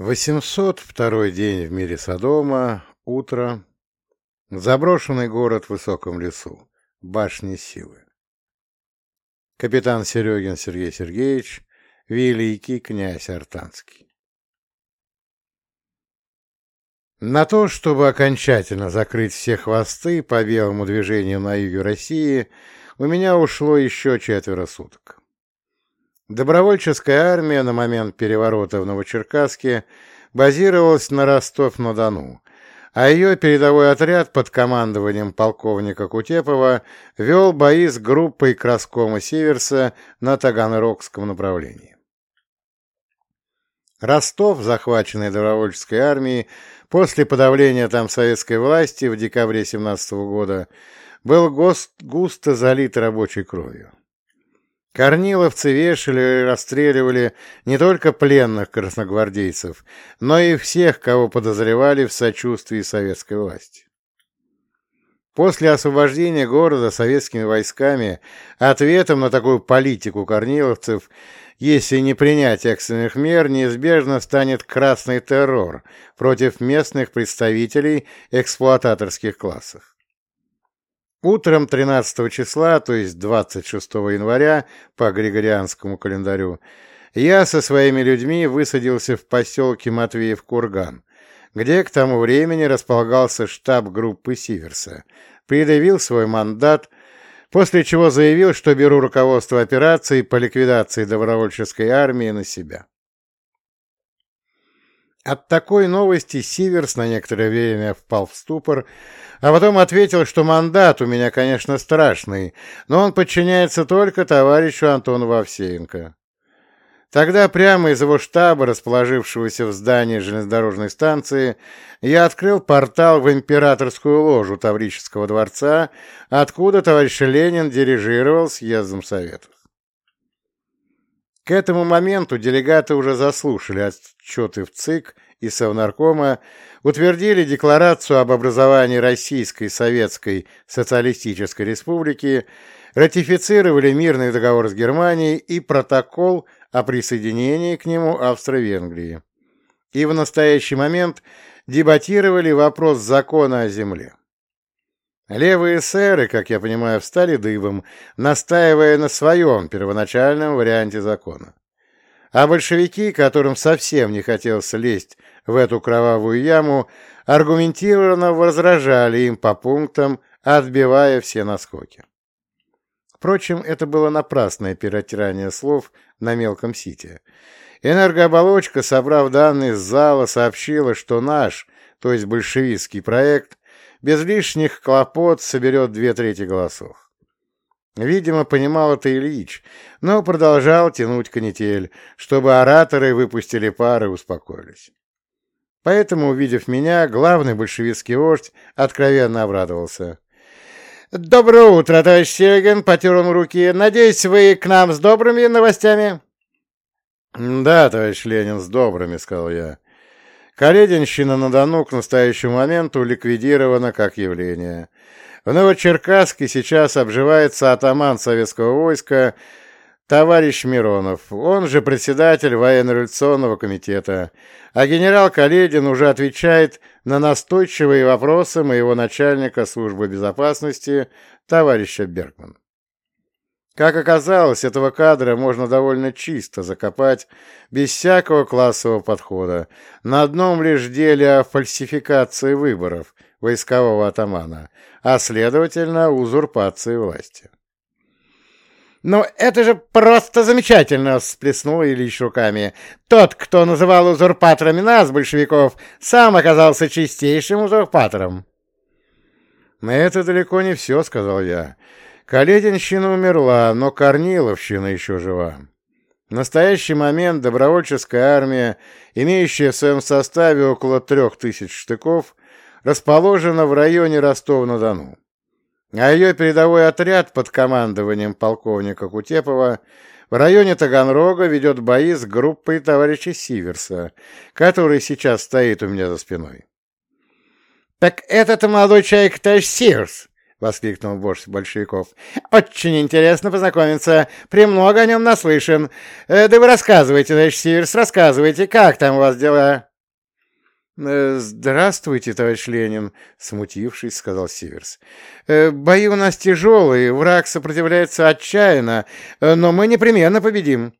Восемьсот второй день в мире Содома, утро, заброшенный город в высоком лесу, башни силы. Капитан Серегин Сергей Сергеевич, великий князь Артанский. На то, чтобы окончательно закрыть все хвосты по белому движению на юге России, у меня ушло еще четверо суток. Добровольческая армия на момент переворота в Новочеркасске базировалась на Ростов-на-Дону, а ее передовой отряд под командованием полковника Кутепова вел бои с группой Краскома Северса на Таганрогском направлении. Ростов, захваченный добровольческой армией после подавления там советской власти в декабре 17 года, был густо залит рабочей кровью. Корниловцы вешали и расстреливали не только пленных красногвардейцев, но и всех, кого подозревали в сочувствии советской власти. После освобождения города советскими войсками ответом на такую политику корниловцев, если не принять экстренных мер, неизбежно станет красный террор против местных представителей эксплуататорских классов. Утром 13 числа, то есть 26 января по Григорианскому календарю, я со своими людьми высадился в поселке Матвеев-Курган, где к тому времени располагался штаб группы Сиверса, предъявил свой мандат, после чего заявил, что беру руководство операцией по ликвидации добровольческой армии на себя. От такой новости Сиверс на некоторое время впал в ступор, а потом ответил, что мандат у меня, конечно, страшный, но он подчиняется только товарищу Антону Вовсеенко. Тогда прямо из его штаба, расположившегося в здании железнодорожной станции, я открыл портал в императорскую ложу Таврического дворца, откуда товарищ Ленин дирижировал съездом Советов. К этому моменту делегаты уже заслушали отчеты в ЦИК и Совнаркома, утвердили Декларацию об образовании Российской Советской Социалистической Республики, ратифицировали мирный договор с Германией и протокол о присоединении к нему Австро-Венгрии. И в настоящий момент дебатировали вопрос закона о земле. Левые эсеры, как я понимаю, встали дыбом, настаивая на своем первоначальном варианте закона. А большевики, которым совсем не хотелось лезть в эту кровавую яму, аргументированно возражали им по пунктам, отбивая все наскоки. Впрочем, это было напрасное перетирание слов на мелком сите. Энергооболочка, собрав данные с зала, сообщила, что наш, то есть большевистский проект, без лишних хлопот соберет две трети голосов. Видимо, понимал это Ильич, но продолжал тянуть канитель, чтобы ораторы выпустили пары и успокоились. Поэтому, увидев меня, главный большевистский вождь откровенно обрадовался. «Доброе утро, товарищ Серегин!» — потер он руки. «Надеюсь, вы к нам с добрыми новостями?» «Да, товарищ Ленин, с добрыми», — сказал я. Калединщина на Дону к настоящему моменту ликвидирована как явление. В Новочеркасске сейчас обживается атаман советского войска товарищ Миронов, он же председатель военно-революционного комитета, а генерал Каледин уже отвечает на настойчивые вопросы моего начальника службы безопасности товарища Бергман. Как оказалось, этого кадра можно довольно чисто закопать, без всякого классового подхода, на одном лишь деле о фальсификации выборов войскового атамана, а, следовательно, узурпации власти. «Ну, это же просто замечательно!» — всплеснул Ильич руками. «Тот, кто называл узурпаторами нас, большевиков, сам оказался чистейшим узурпатором». «Это далеко не все», — сказал я. Калединщина умерла, но Корниловщина еще жива. В настоящий момент добровольческая армия, имеющая в своем составе около трех тысяч штыков, расположена в районе Ростова-на-Дону. А ее передовой отряд под командованием полковника Кутепова в районе Таганрога ведет бои с группой товарища Сиверса, который сейчас стоит у меня за спиной. «Так этот молодой человек товарищ Сиверс!» — воскликнул вождь большевиков. — Очень интересно познакомиться. Премного о нем наслышан. Э, да вы рассказывайте, товарищ Сиверс, рассказывайте, как там у вас дела? Э, «Здравствуйте, товарищ Ленин», — смутившись, сказал Сиверс. «Э, «Бои у нас тяжелые, враг сопротивляется отчаянно, э, но мы непременно победим».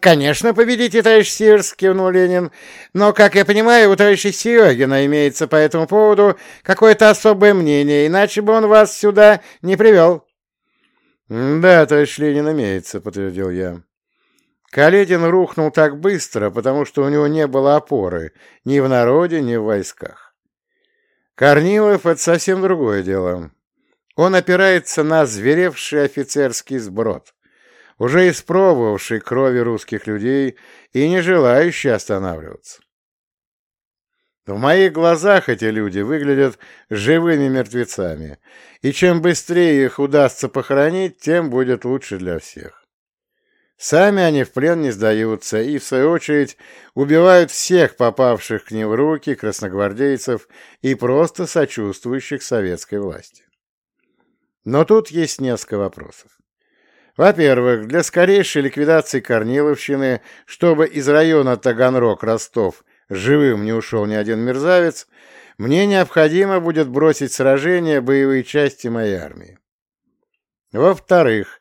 «Конечно, победите, товарищ Сиверс», — кивнул Ленин. «Но, как я понимаю, у товарища Серегина имеется по этому поводу какое-то особое мнение, иначе бы он вас сюда не привел». «Да, товарищ Ленин имеется», — подтвердил я. Каледин рухнул так быстро, потому что у него не было опоры ни в народе, ни в войсках. Корнилов — это совсем другое дело. Он опирается на зверевший офицерский сброд, уже испробовавший крови русских людей и не желающий останавливаться. В моих глазах эти люди выглядят живыми мертвецами, и чем быстрее их удастся похоронить, тем будет лучше для всех. Сами они в плен не сдаются и, в свою очередь, убивают всех попавших к ним в руки красногвардейцев и просто сочувствующих советской власти. Но тут есть несколько вопросов. Во-первых, для скорейшей ликвидации Корниловщины, чтобы из района Таганрог-Ростов живым не ушел ни один мерзавец, мне необходимо будет бросить сражение боевые части моей армии. Во-вторых,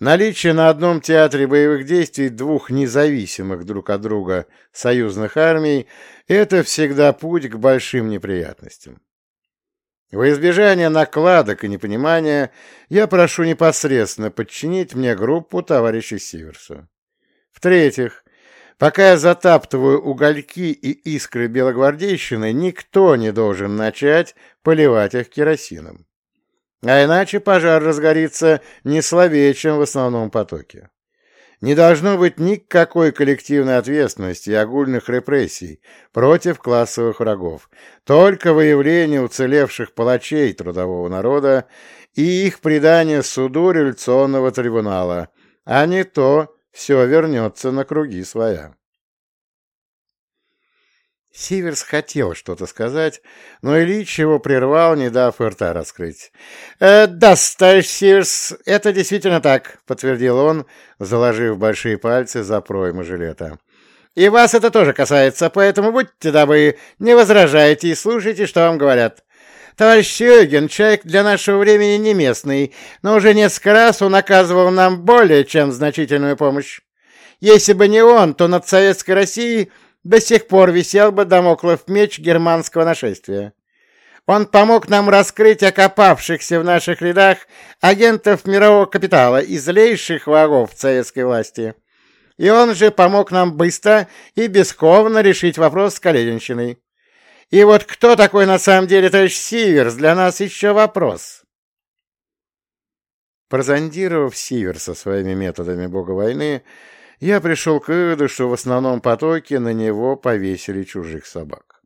Наличие на одном театре боевых действий двух независимых друг от друга союзных армий – это всегда путь к большим неприятностям. Во избежание накладок и непонимания я прошу непосредственно подчинить мне группу товарища Сиверса. В-третьих, пока я затаптываю угольки и искры белогвардейщины, никто не должен начать поливать их керосином. А иначе пожар разгорится не слабее, чем в основном потоке. Не должно быть никакой коллективной ответственности и огульных репрессий против классовых врагов, только выявление уцелевших палачей трудового народа и их предание суду революционного трибунала, а не то все вернется на круги своя. Сиверс хотел что-то сказать, но Ильич его прервал, не дав рта раскрыть. «Э, «Да, товарищ Сиверс, это действительно так», — подтвердил он, заложив большие пальцы за проймы жилета. «И вас это тоже касается, поэтому будьте добры, не возражайте и слушайте, что вам говорят. Товарищ Сёгин, человек для нашего времени не местный, но уже несколько раз он оказывал нам более чем значительную помощь. Если бы не он, то над Советской Россией до сих пор висел бы домоклов меч германского нашествия. Он помог нам раскрыть окопавшихся в наших рядах агентов мирового капитала и злейших врагов советской власти. И он же помог нам быстро и бесковно решить вопрос с Калединщиной. И вот кто такой на самом деле товарищ Сиверс, для нас еще вопрос. Прозондировав Сиверса своими методами бога войны, я пришел к выводу, что в основном потоке на него повесили чужих собак.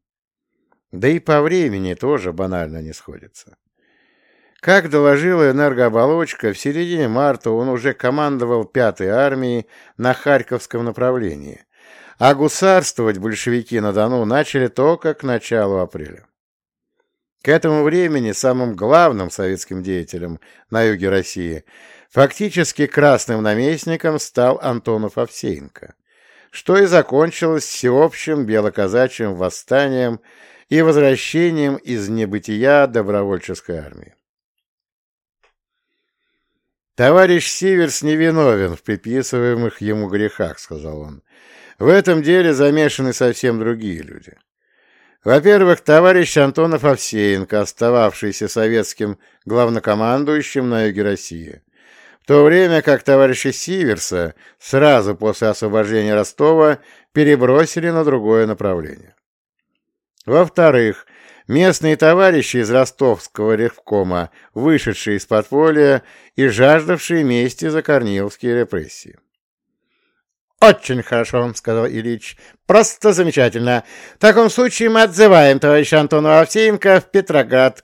Да и по времени тоже банально не сходится. Как доложила энергооболочка, в середине марта он уже командовал пятой армией на Харьковском направлении, а гусарствовать большевики на Дону начали только к началу апреля. К этому времени самым главным советским деятелем на юге России Фактически красным наместником стал Антонов Овсеенко, что и закончилось всеобщим белоказачьим восстанием и возвращением из небытия добровольческой армии. «Товарищ Сиверс невиновен в приписываемых ему грехах», — сказал он. «В этом деле замешаны совсем другие люди. Во-первых, товарищ Антонов Овсеенко, остававшийся советским главнокомандующим на юге России, в то время как товарища Сиверса сразу после освобождения Ростова перебросили на другое направление. Во-вторых, местные товарищи из ростовского ревкома, вышедшие из подполья и жаждавшие мести за корниловские репрессии. «Очень хорошо», — сказал Ильич. «Просто замечательно. В таком случае мы отзываем товарища Антона Овсеенко в Петроград,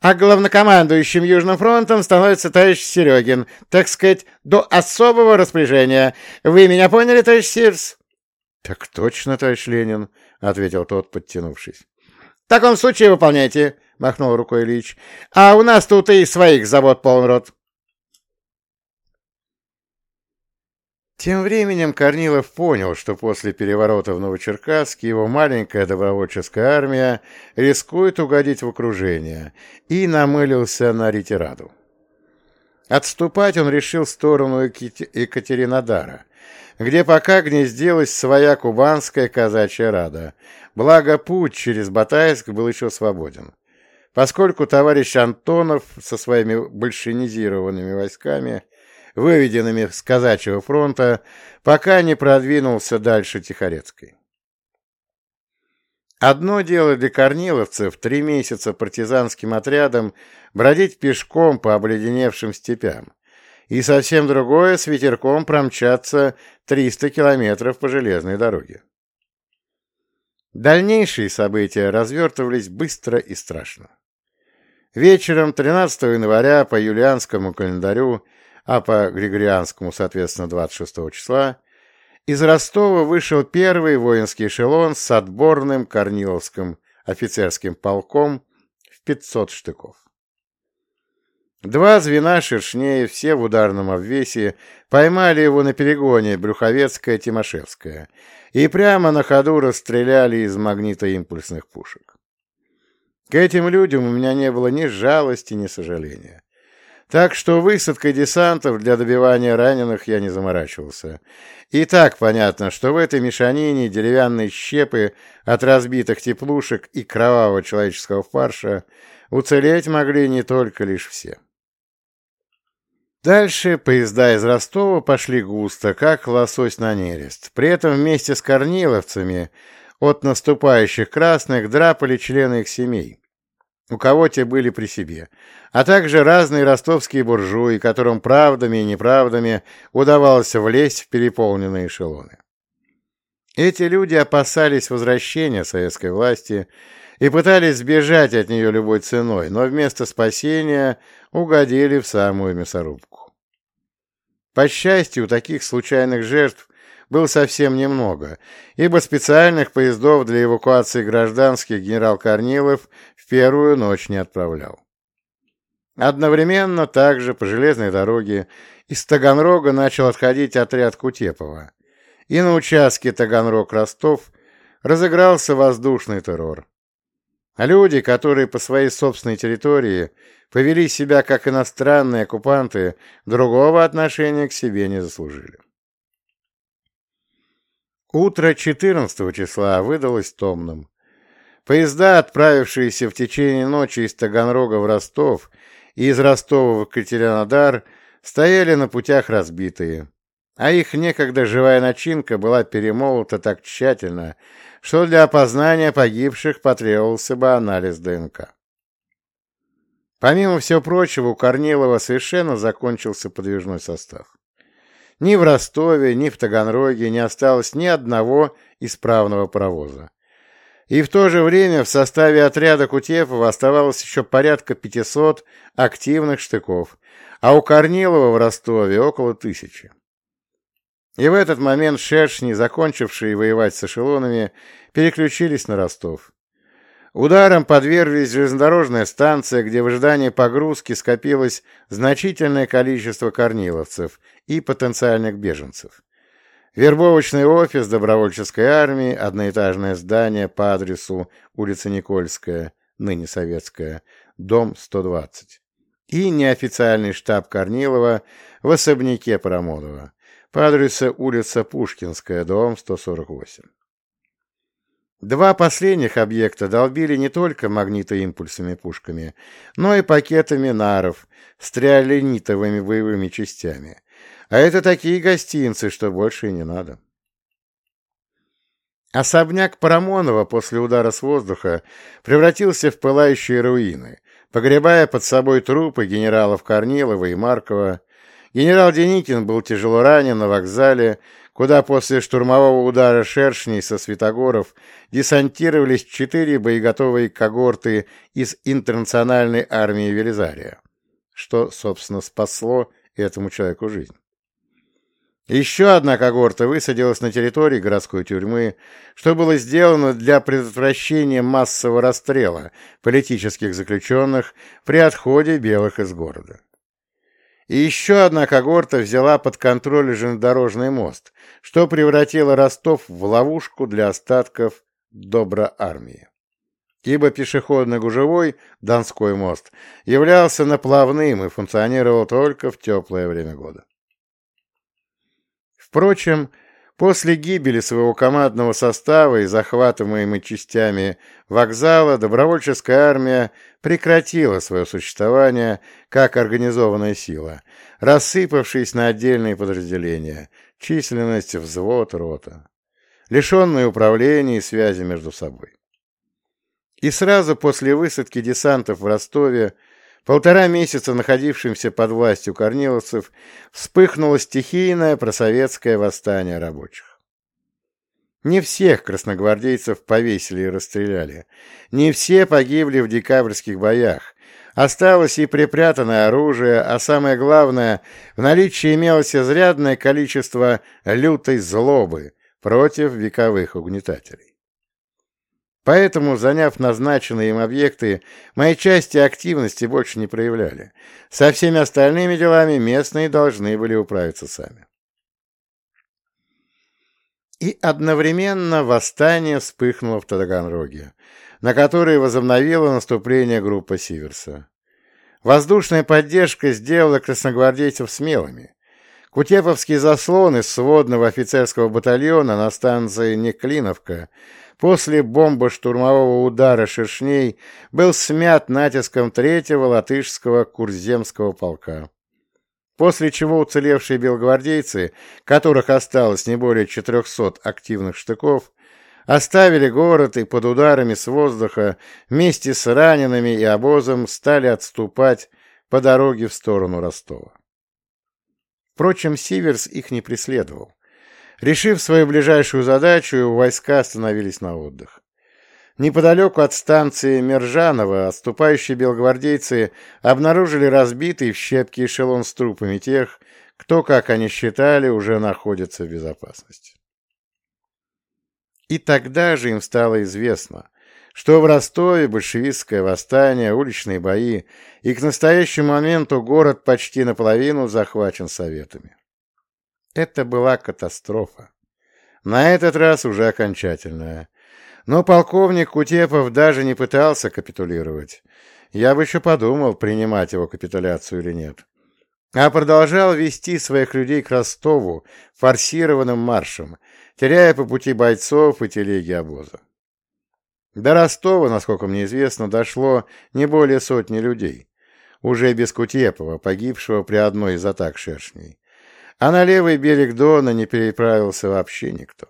а главнокомандующим Южным фронтом становится товарищ Серегин, так сказать, до особого распоряжения. Вы меня поняли, товарищ Сирс?» «Так точно, товарищ Ленин», — ответил тот, подтянувшись. «В таком случае выполняйте», — махнул рукой Ильич. «А у нас тут и своих забот полный рот». Тем временем Корнилов понял, что после переворота в Новочеркасске его маленькая добровольческая армия рискует угодить в окружение, и намылился на ретираду. Отступать он решил в сторону Екатеринодара, где пока гнездилась своя кубанская казачья рада, благо путь через Батайск был еще свободен. Поскольку товарищ Антонов со своими большинизированными войсками выведенными с казачьего фронта, пока не продвинулся дальше Тихорецкой. Одно дело для корниловцев три месяца партизанским отрядом бродить пешком по обледеневшим степям, и совсем другое с ветерком промчаться 300 километров по железной дороге. Дальнейшие события развертывались быстро и страшно. Вечером 13 января по юлианскому календарю а по Григорианскому, соответственно, 26 числа, из Ростова вышел первый воинский эшелон с отборным Корниловским офицерским полком в 500 штыков. Два звена шершнее, все в ударном обвесе, поймали его на перегоне Брюховецкая-Тимошевская и прямо на ходу расстреляли из магнитоимпульсных пушек. К этим людям у меня не было ни жалости, ни сожаления. Так что высадкой десантов для добивания раненых я не заморачивался. И так понятно, что в этой мешанине деревянные щепы от разбитых теплушек и кровавого человеческого фарша уцелеть могли не только лишь все. Дальше поезда из Ростова пошли густо, как лосось на нерест. При этом вместе с корниловцами от наступающих красных драпали члены их семей у кого те были при себе, а также разные ростовские буржуи, которым правдами и неправдами удавалось влезть в переполненные эшелоны. Эти люди опасались возвращения советской власти и пытались сбежать от нее любой ценой, но вместо спасения угодили в самую мясорубку. По счастью, таких случайных жертв было совсем немного, ибо специальных поездов для эвакуации гражданских генерал Корнилов в первую ночь не отправлял. Одновременно также по железной дороге из Таганрога начал отходить отряд Кутепова, и на участке Таганрог-Ростов разыгрался воздушный террор. А люди, которые по своей собственной территории повели себя как иностранные оккупанты, другого отношения к себе не заслужили. Утро 14 числа выдалось томным. Поезда, отправившиеся в течение ночи из Таганрога в Ростов и из Ростова в Екатеринодар, стояли на путях разбитые, а их некогда живая начинка была перемолота так тщательно, что для опознания погибших потребовался бы анализ ДНК. Помимо всего прочего, у Корнилова совершенно закончился подвижной состав. Ни в Ростове, ни в Таганроге не осталось ни одного исправного паровоза. И в то же время в составе отряда Кутепова оставалось еще порядка 500 активных штыков, а у Корнилова в Ростове около тысячи. И в этот момент шершни, закончившие воевать с эшелонами, переключились на Ростов. Ударом подверглись железнодорожная станция, где в ожидании погрузки скопилось значительное количество корниловцев и потенциальных беженцев. Вербовочный офис добровольческой армии, одноэтажное здание по адресу улица Никольская, ныне Советская, дом 120. И неофициальный штаб Корнилова в особняке Парамонова по адресу улица Пушкинская, дом 148. Два последних объекта долбили не только магнитоимпульсными пушками, но и пакетами наров с триоленитовыми боевыми частями. А это такие гостинцы, что больше и не надо. Особняк Парамонова после удара с воздуха превратился в пылающие руины, погребая под собой трупы генералов Корнилова и Маркова. Генерал Деникин был тяжело ранен на вокзале, куда после штурмового удара шершней со Святогоров десантировались четыре боеготовые когорты из интернациональной армии Велизария, что, собственно, спасло этому человеку жизнь. Еще одна когорта высадилась на территории городской тюрьмы, что было сделано для предотвращения массового расстрела политических заключенных при отходе белых из города. И еще одна когорта взяла под контроль железнодорожный мост, что превратило Ростов в ловушку для остатков доброармии. Ибо пешеходно-гужевой Донской мост являлся наплавным и функционировал только в теплое время года. Впрочем, После гибели своего командного состава и захватываемой частями вокзала добровольческая армия прекратила свое существование как организованная сила, рассыпавшись на отдельные подразделения, численность взвод рота, лишенные управления и связи между собой. И сразу после высадки десантов в Ростове полтора месяца находившимся под властью корниловцев, вспыхнуло стихийное просоветское восстание рабочих. Не всех красногвардейцев повесили и расстреляли, не все погибли в декабрьских боях, осталось и припрятанное оружие, а самое главное, в наличии имелось изрядное количество лютой злобы против вековых угнетателей. Поэтому, заняв назначенные им объекты, мои части активности больше не проявляли. Со всеми остальными делами местные должны были управиться сами. И одновременно восстание вспыхнуло в Таганроге, на которое возобновила наступление группа Сиверса. Воздушная поддержка сделала красногвардейцев смелыми. Кутеповские заслоны сводного офицерского батальона на станции Неклиновка после бомбо-штурмового удара шершней был смят натиском третьего латышского Курземского полка. После чего уцелевшие белогвардейцы, которых осталось не более 400 активных штыков, оставили город и под ударами с воздуха вместе с ранеными и обозом стали отступать по дороге в сторону Ростова. Впрочем, Сиверс их не преследовал. Решив свою ближайшую задачу, войска остановились на отдых. Неподалеку от станции Мержанова отступающие белогвардейцы обнаружили разбитый в щепки эшелон с трупами тех, кто, как они считали, уже находится в безопасности. И тогда же им стало известно, что в Ростове большевистское восстание, уличные бои, и к настоящему моменту город почти наполовину захвачен советами. Это была катастрофа. На этот раз уже окончательная. Но полковник Кутепов даже не пытался капитулировать. Я бы еще подумал, принимать его капитуляцию или нет. А продолжал вести своих людей к Ростову форсированным маршем, теряя по пути бойцов и телеги обоза. До Ростова, насколько мне известно, дошло не более сотни людей, уже без Кутепова, погибшего при одной из атак шершней а на левый берег Дона не переправился вообще никто.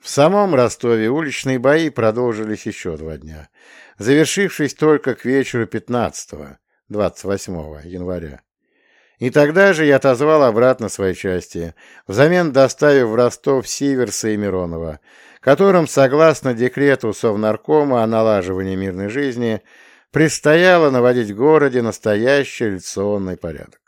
В самом Ростове уличные бои продолжились еще два дня, завершившись только к вечеру 15-28 января. И тогда же я отозвал обратно свои части, взамен доставив в Ростов Сиверса и Миронова, которым, согласно декрету Совнаркома о налаживании мирной жизни, предстояло наводить в городе настоящий революционный порядок.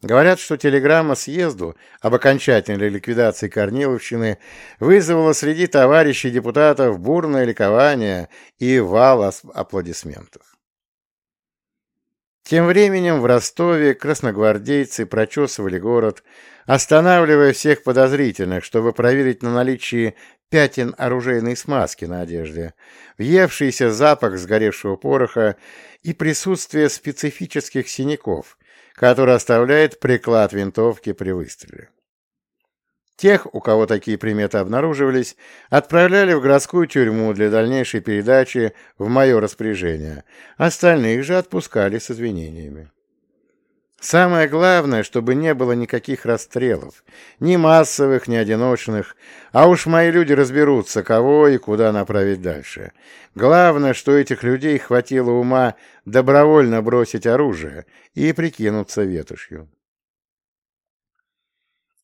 Говорят, что телеграмма съезду об окончательной ликвидации Корниловщины вызвала среди товарищей депутатов бурное ликование и вал аплодисментов. Тем временем в Ростове красногвардейцы прочесывали город, останавливая всех подозрительных, чтобы проверить на наличие пятен оружейной смазки на одежде, въевшийся запах сгоревшего пороха и присутствие специфических синяков, который оставляет приклад винтовки при выстреле. Тех, у кого такие приметы обнаруживались, отправляли в городскую тюрьму для дальнейшей передачи в мое распоряжение, остальных же отпускали с извинениями. Самое главное, чтобы не было никаких расстрелов, ни массовых, ни одиночных, а уж мои люди разберутся, кого и куда направить дальше. Главное, что этих людей хватило ума добровольно бросить оружие и прикинуться ветошью.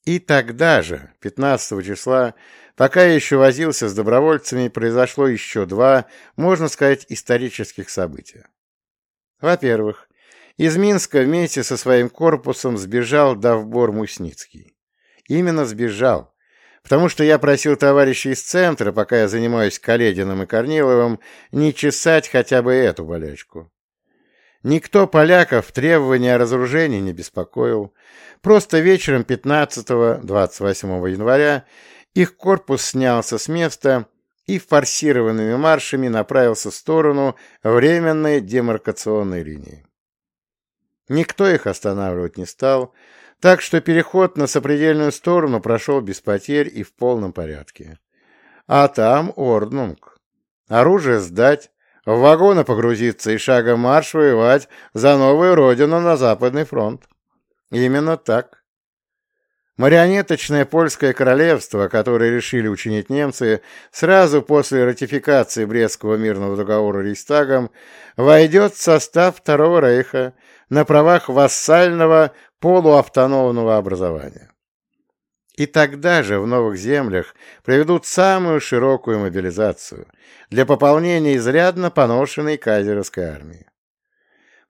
И тогда же, 15 числа, пока я еще возился с добровольцами, произошло еще два, можно сказать, исторических события. Во-первых, из Минска вместе со своим корпусом сбежал Давбор Мусницкий. Именно сбежал, потому что я просил товарищей из центра, пока я занимаюсь Калединым и Корниловым, не чесать хотя бы эту болячку. Никто поляков требования о разоружении не беспокоил. Просто вечером 15-28 января их корпус снялся с места и форсированными маршами направился в сторону временной демаркационной линии. Никто их останавливать не стал, так что переход на сопредельную сторону прошел без потерь и в полном порядке. А там Орднунг. Оружие сдать, в вагоны погрузиться и шагом марш воевать за новую родину на Западный фронт. Именно так. Марионеточное польское королевство, которое решили учинить немцы, сразу после ратификации Брестского мирного договора Рейхстагом, войдет в состав Второго Рейха на правах вассального полуавтономного образования. И тогда же в новых землях проведут самую широкую мобилизацию для пополнения изрядно поношенной кайзеровской армии.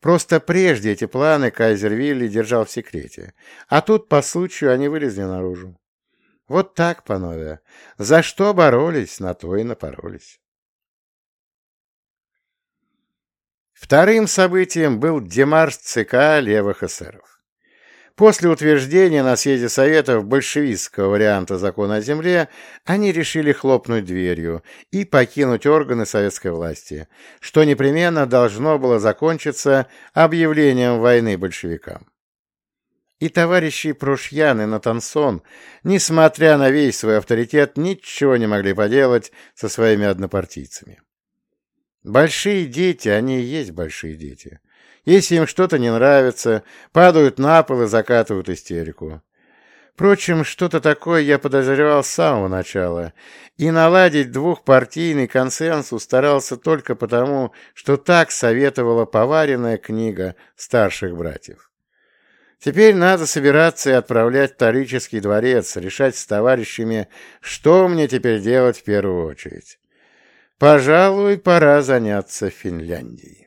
Просто прежде эти планы кайзер Вилли держал в секрете, а тут по случаю они вылезли наружу. Вот так, панове, за что боролись, на то и напоролись. Вторым событием был демарш ЦК левых эсеров. После утверждения на съезде Советов большевистского варианта закона о земле, они решили хлопнуть дверью и покинуть органы советской власти, что непременно должно было закончиться объявлением войны большевикам. И товарищи Прошьян и Натансон, несмотря на весь свой авторитет, ничего не могли поделать со своими однопартийцами. Большие дети, они и есть большие дети. Если им что-то не нравится, падают на пол и закатывают истерику. Впрочем, что-то такое я подозревал с самого начала, и наладить двухпартийный консенсус старался только потому, что так советовала поваренная книга старших братьев. Теперь надо собираться и отправлять в дворец, решать с товарищами, что мне теперь делать в первую очередь. Пожалуй, пора заняться Финляндией.